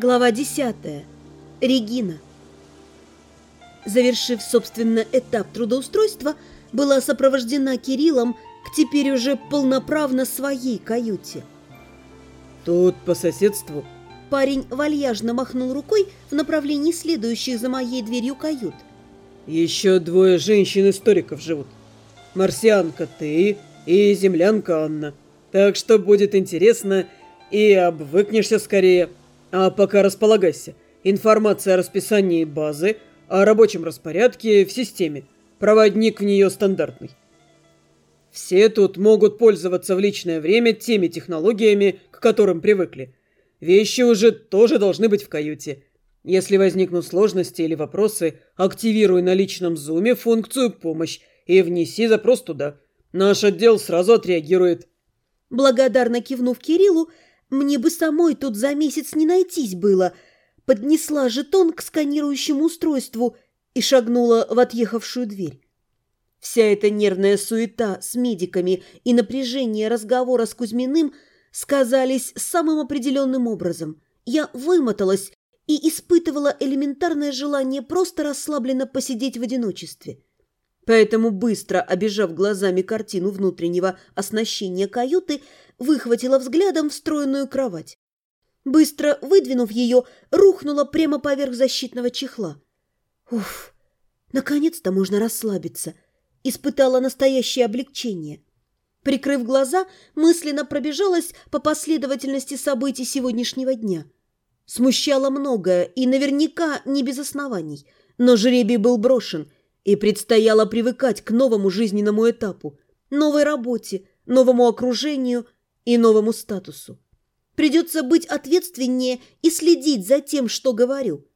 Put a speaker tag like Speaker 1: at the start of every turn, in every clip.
Speaker 1: Глава 10. Регина. Завершив, собственно, этап трудоустройства, была сопровождена Кириллом к теперь уже полноправно своей каюте.
Speaker 2: Тут по соседству.
Speaker 1: Парень вальяжно махнул рукой в направлении следующих за моей дверью кают.
Speaker 2: Еще двое женщин-историков живут. Марсианка ты и землянка Анна. Так что будет интересно и обвыкнешься скорее. А пока располагайся. Информация о расписании базы, о рабочем распорядке в системе. Проводник в нее стандартный. Все тут могут пользоваться в личное время теми технологиями, к которым привыкли. Вещи уже тоже должны быть в каюте. Если возникнут сложности или вопросы, активируй на личном зуме функцию «Помощь» и внеси запрос туда. Наш отдел сразу отреагирует.
Speaker 1: Благодарно кивнув Кириллу, мне бы самой тут за месяц не найтись было. Поднесла жетон к сканирующему устройству и шагнула в отъехавшую дверь. Вся эта нервная суета с медиками и напряжение разговора с Кузьминым сказались самым определенным образом. Я вымоталась и испытывала элементарное желание просто расслабленно посидеть в одиночестве. Поэтому, быстро обижав глазами картину внутреннего оснащения каюты, выхватила взглядом встроенную кровать. Быстро выдвинув ее, рухнула прямо поверх защитного чехла. Уф, наконец-то можно расслабиться. Испытала настоящее облегчение. Прикрыв глаза, мысленно пробежалась по последовательности событий сегодняшнего дня. Смущало многое и наверняка не без оснований, но жребий был брошен – и предстояло привыкать к новому жизненному этапу, новой работе, новому окружению и новому статусу. Придется быть ответственнее и следить за тем, что говорю.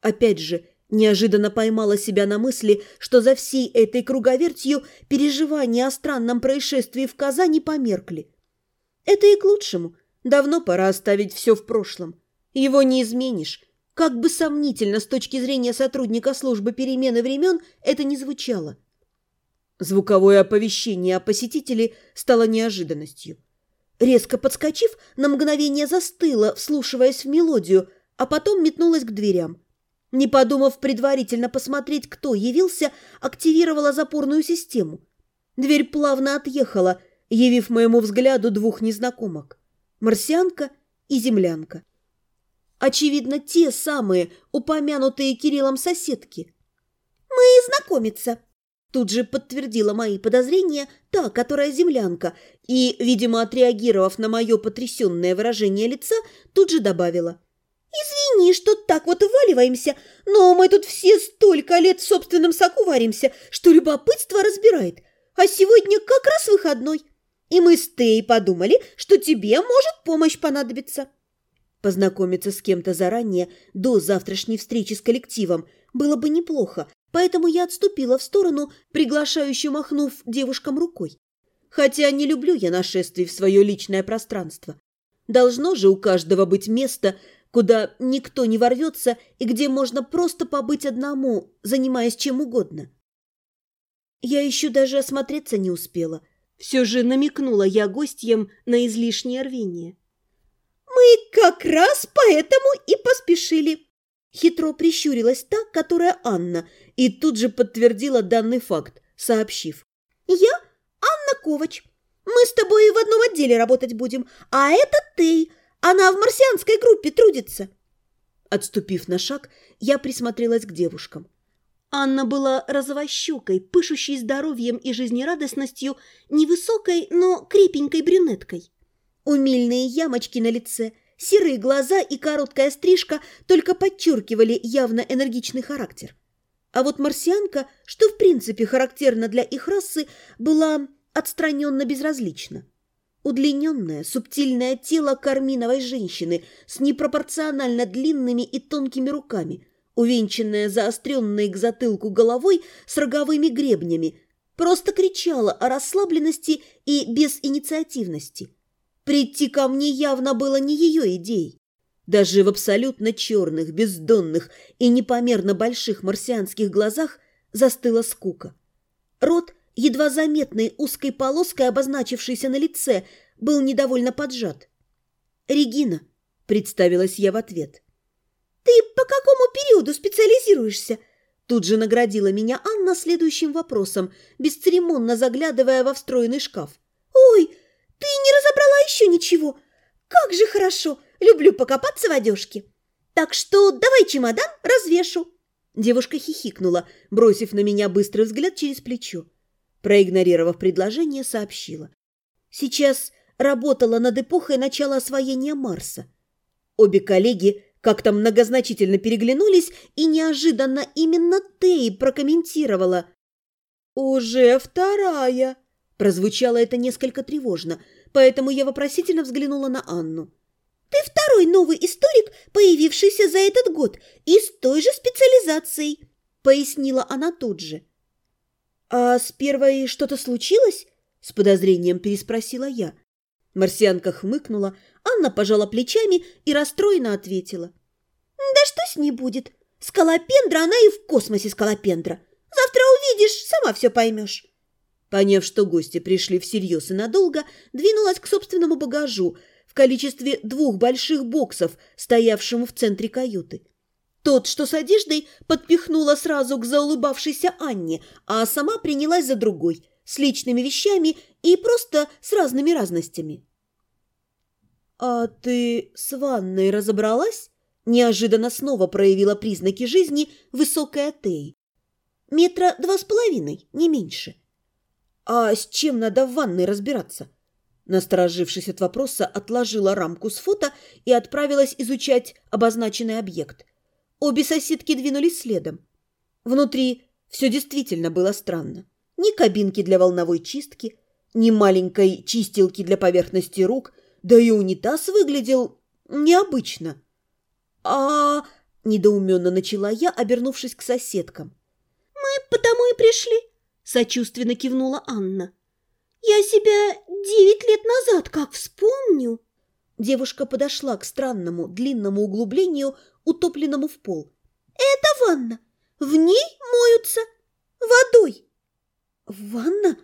Speaker 1: Опять же, неожиданно поймала себя на мысли, что за всей этой круговертью переживания о странном происшествии в Казани померкли. Это и к лучшему. Давно пора оставить все в прошлом. Его не изменишь, как бы сомнительно с точки зрения сотрудника службы перемены времен это не звучало. Звуковое оповещение о посетителе стало неожиданностью. Резко подскочив, на мгновение застыла, вслушиваясь в мелодию, а потом метнулась к дверям. Не подумав предварительно посмотреть, кто явился, активировала запорную систему. Дверь плавно отъехала, явив моему взгляду двух незнакомок – марсианка и землянка. Очевидно, те самые упомянутые Кириллом соседки. «Мы знакомиться», – тут же подтвердила мои подозрения та, которая землянка, и, видимо, отреагировав на мое потрясенное выражение лица, тут же добавила. «Извини, что так вот уваливаемся, но мы тут все столько лет в собственном соку варимся, что любопытство разбирает. А сегодня как раз выходной, и мы с Тей подумали, что тебе может помощь понадобиться». Познакомиться с кем-то заранее, до завтрашней встречи с коллективом, было бы неплохо, поэтому я отступила в сторону, приглашающе махнув девушкам рукой. Хотя не люблю я нашествий в свое личное пространство. Должно же у каждого быть место, куда никто не ворвется и где можно просто побыть одному, занимаясь чем угодно. Я еще даже осмотреться не успела. Все же намекнула я гостьям на излишнее рвение. «Мы как раз поэтому и поспешили». Хитро прищурилась та, которая Анна, и тут же подтвердила данный факт, сообщив. «Я Анна Ковач. Мы с тобой в одном отделе работать будем, а это ты. Она в марсианской группе трудится». Отступив на шаг, я присмотрелась к девушкам. Анна была розовощекой, пышущей здоровьем и жизнерадостностью, невысокой, но крепенькой брюнеткой. Умильные ямочки на лице, серые глаза и короткая стрижка только подчеркивали явно энергичный характер. А вот марсианка, что в принципе характерно для их расы, была отстраненно безразлична. Удлиненное, субтильное тело карминовой женщины с непропорционально длинными и тонкими руками, увенчанное заостренной к затылку головой с роговыми гребнями, просто кричало о расслабленности и безинициативности – Прийти ко мне явно было не ее идеей. Даже в абсолютно черных, бездонных и непомерно больших марсианских глазах застыла скука. Рот, едва заметной узкой полоской, обозначившийся на лице, был недовольно поджат. «Регина», — представилась я в ответ. Ты по какому периоду специализируешься? Тут же наградила меня Анна следующим вопросом, бесцеремонно заглядывая во встроенный шкаф. «Ой, ты не разобрала еще ничего? Как же хорошо! Люблю покопаться в одежке. Так что давай чемодан развешу». Девушка хихикнула, бросив на меня быстрый взгляд через плечо. Проигнорировав предложение, сообщила. Сейчас работала над эпохой начала освоения Марса. Обе коллеги как-то многозначительно переглянулись, и неожиданно именно Тей прокомментировала. «Уже вторая!» Прозвучало это несколько тревожно, поэтому я вопросительно взглянула на Анну. «Ты второй новый историк, появившийся за этот год, и с той же специализацией», пояснила она тут же. «А с первой что-то случилось?» с подозрением переспросила я. Марсианка хмыкнула, Анна пожала плечами и расстроенно ответила. «Да что с ней будет? Скалопендра она и в космосе скалопендра. Завтра увидишь, сама все поймешь». Поняв, что гости пришли всерьез и надолго, двинулась к собственному багажу в количестве двух больших боксов, стоявшему в центре каюты. Тот, что с одеждой, подпихнула сразу к заулыбавшейся Анне, а сама принялась за другой, с личными вещами и просто с разными разностями. «А ты с ванной разобралась?» Неожиданно снова проявила признаки жизни высокая Тей. Метра два с половиной, не меньше. «А с чем надо в ванной разбираться?» Насторожившись от вопроса, отложила рамку с фото и отправилась изучать обозначенный объект. Обе соседки двинулись следом. Внутри все действительно было странно. Ни кабинки для волновой чистки, ни маленькой чистилки для поверхности рук, да и унитаз выглядел необычно. а недоуменно начала я, обернувшись к соседкам. «Мы потому и пришли», — сочувственно кивнула Анна. «Я себя девять лет назад как вспомню». Девушка подошла к странному длинному углублению, утопленному в пол. «Это ванна. В ней моются водой». «Ванна?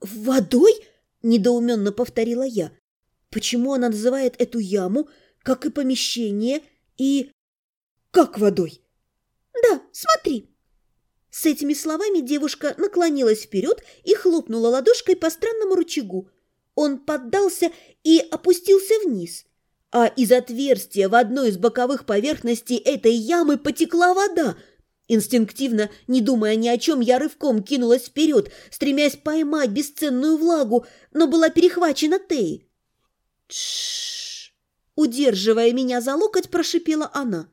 Speaker 1: Водой?» – недоуменно повторила я. «Почему она называет эту яму, как и помещение, и... как водой?» «Да, смотри». С этими словами девушка наклонилась вперед и хлопнула ладошкой по странному рычагу. Он поддался и опустился вниз, а из отверстия в одной из боковых поверхностей этой ямы потекла вода – Инстинктивно, не думая ни о чем, я рывком кинулась вперед, стремясь поймать бесценную влагу, но была перехвачена Тей. Тш! Удерживая меня за локоть, прошипела она.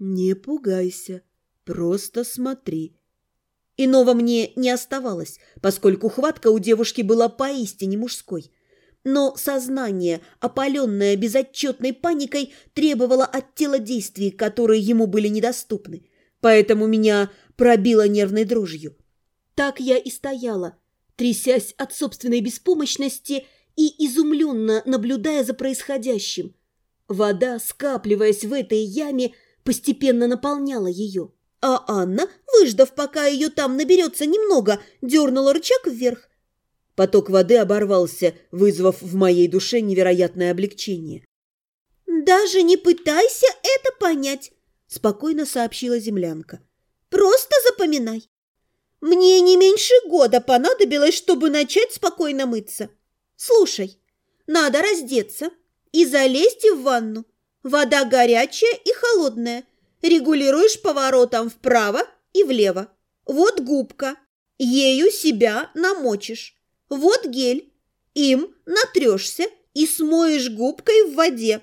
Speaker 1: «Не пугайся, просто смотри». Иного мне не оставалось, поскольку хватка у девушки была поистине мужской. Но сознание, опаленное безотчетной паникой, требовало от тела действий, которые ему были недоступны поэтому меня пробило нервной дрожью. Так я и стояла, трясясь от собственной беспомощности и изумленно наблюдая за происходящим. Вода, скапливаясь в этой яме, постепенно наполняла ее. А Анна, выждав, пока ее там наберется немного, дернула рычаг вверх. Поток воды оборвался, вызвав в моей душе невероятное облегчение. «Даже не пытайся это понять!» спокойно сообщила землянка. Просто запоминай. Мне не меньше года понадобилось, чтобы начать спокойно мыться. Слушай, надо раздеться и залезть в ванну. Вода горячая и холодная. Регулируешь поворотом вправо и влево. Вот губка. Ею себя намочишь. Вот гель. Им натрешься и смоешь губкой в воде.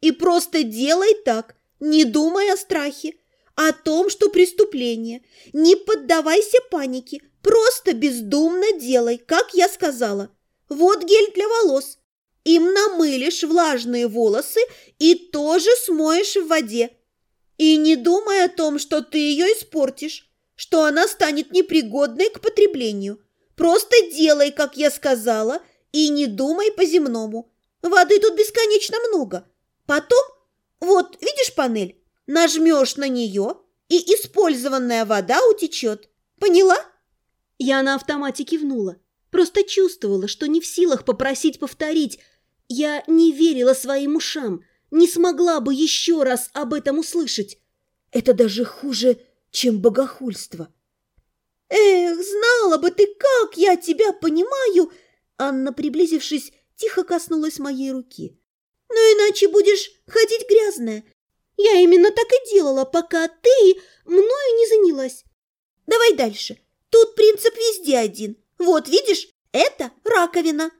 Speaker 1: И просто делай так, не думай о страхе, о том, что преступление. Не поддавайся панике, просто бездумно делай, как я сказала. Вот гель для волос. Им намылишь влажные волосы и тоже смоешь в воде. И не думай о том, что ты ее испортишь, что она станет непригодной к потреблению. Просто делай, как я сказала, и не думай по-земному. Воды тут бесконечно много. Потом вот, видишь панель? Нажмешь на нее, и использованная вода утечет. Поняла? Я на автомате кивнула. Просто чувствовала, что не в силах попросить повторить. Я не верила своим ушам, не смогла бы еще раз об этом услышать. Это даже хуже, чем богохульство. «Эх, знала бы ты, как я тебя понимаю!» Анна, приблизившись, тихо коснулась моей руки. «Но иначе будешь ходить грязная. Я именно так и делала, пока ты мною не занялась. Давай дальше. Тут принцип везде один. Вот, видишь, это раковина».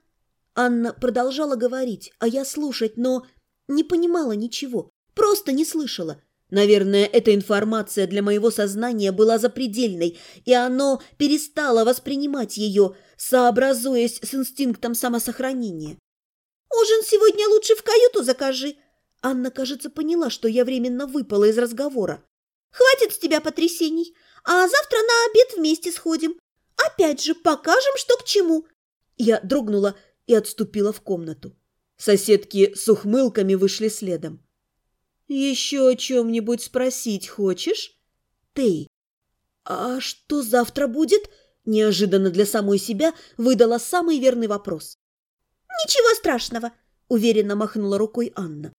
Speaker 1: Анна продолжала говорить, а я слушать, но не понимала ничего, просто не слышала. Наверное, эта информация для моего сознания была запредельной, и оно перестало воспринимать ее, сообразуясь с инстинктом самосохранения. «Ужин сегодня лучше в каюту закажи!» Анна, кажется, поняла, что я временно выпала из разговора. «Хватит с тебя потрясений, а завтра на обед вместе сходим. Опять же, покажем, что к чему!» Я дрогнула и отступила в комнату. Соседки с ухмылками вышли следом. «Еще о чем-нибудь спросить хочешь?» «Ты». «А что завтра будет?» Неожиданно для самой себя выдала самый верный вопрос. «Ничего страшного», — уверенно махнула рукой Анна.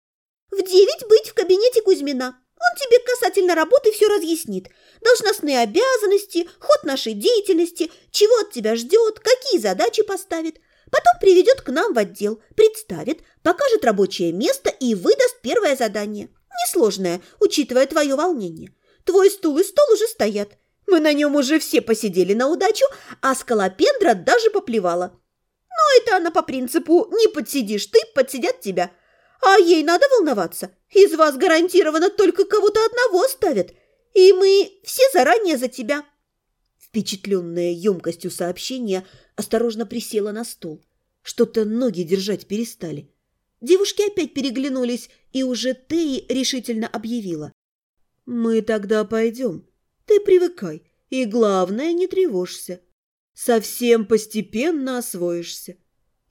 Speaker 1: «В девять быть в кабинете Кузьмина. Он тебе касательно работы все разъяснит. Должностные обязанности, ход нашей деятельности, чего от тебя ждет, какие задачи поставит. Потом приведет к нам в отдел, представит, покажет рабочее место и выдаст первое задание. Несложное, учитывая твое волнение. Твой стул и стол уже стоят. Мы на нем уже все посидели на удачу, а скалопендра даже поплевала. Но это она по принципу «не подсидишь ты, подсидят тебя». А ей надо волноваться. Из вас гарантированно только кого-то одного ставят. И мы все заранее за тебя. Впечатленная емкостью сообщения, осторожно присела на стул. Что-то ноги держать перестали. Девушки опять переглянулись, и уже Теи решительно объявила. «Мы тогда пойдем. Ты привыкай, и главное, не тревожься. Совсем постепенно освоишься.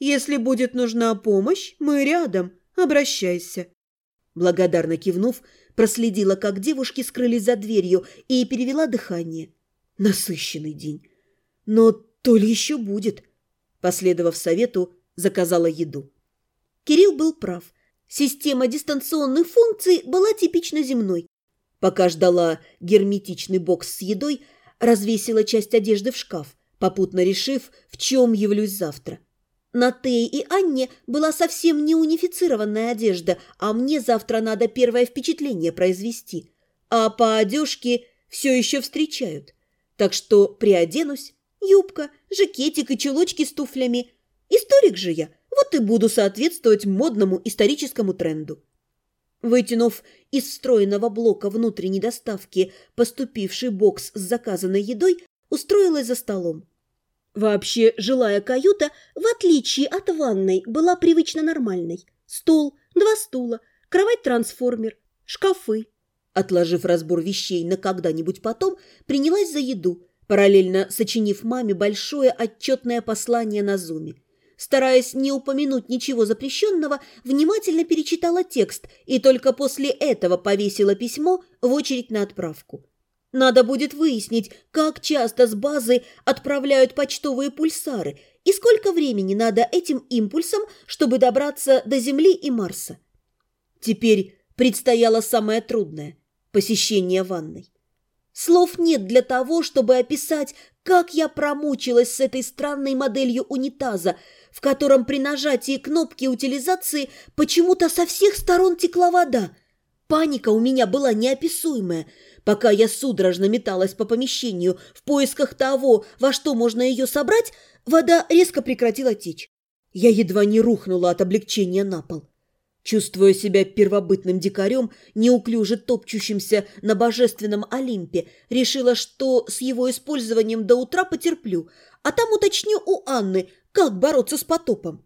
Speaker 1: Если будет нужна помощь, мы рядом, обращайся». Благодарно кивнув, проследила, как девушки скрылись за дверью и перевела дыхание. Насыщенный день. Но то ли еще будет. Последовав совету, заказала еду. Кирилл был прав. Система дистанционных функций была типично земной. Пока ждала герметичный бокс с едой, развесила часть одежды в шкаф, попутно решив, в чем явлюсь завтра. На Тее и Анне была совсем не унифицированная одежда, а мне завтра надо первое впечатление произвести. А по одежке все еще встречают. Так что приоденусь, юбка, жакетик и чулочки с туфлями. Историк же я, вот и буду соответствовать модному историческому тренду. Вытянув из встроенного блока внутренней доставки поступивший бокс с заказанной едой, устроилась за столом. Вообще, жилая каюта, в отличие от ванной, была привычно нормальной. Стол, два стула, кровать-трансформер, шкафы. Отложив разбор вещей на когда-нибудь потом, принялась за еду, параллельно сочинив маме большое отчетное послание на зуме. Стараясь не упомянуть ничего запрещенного, внимательно перечитала текст и только после этого повесила письмо в очередь на отправку. Надо будет выяснить, как часто с базы отправляют почтовые пульсары и сколько времени надо этим импульсам, чтобы добраться до Земли и Марса. Теперь предстояло самое трудное – посещение ванной. Слов нет для того, чтобы описать, как я промучилась с этой странной моделью унитаза, в котором при нажатии кнопки утилизации почему-то со всех сторон текла вода. Паника у меня была неописуемая – Пока я судорожно металась по помещению в поисках того, во что можно ее собрать, вода резко прекратила течь. Я едва не рухнула от облегчения на пол. Чувствуя себя первобытным дикарем, неуклюже топчущимся на божественном Олимпе, решила, что с его использованием до утра потерплю, а там уточню у Анны, как бороться с потопом.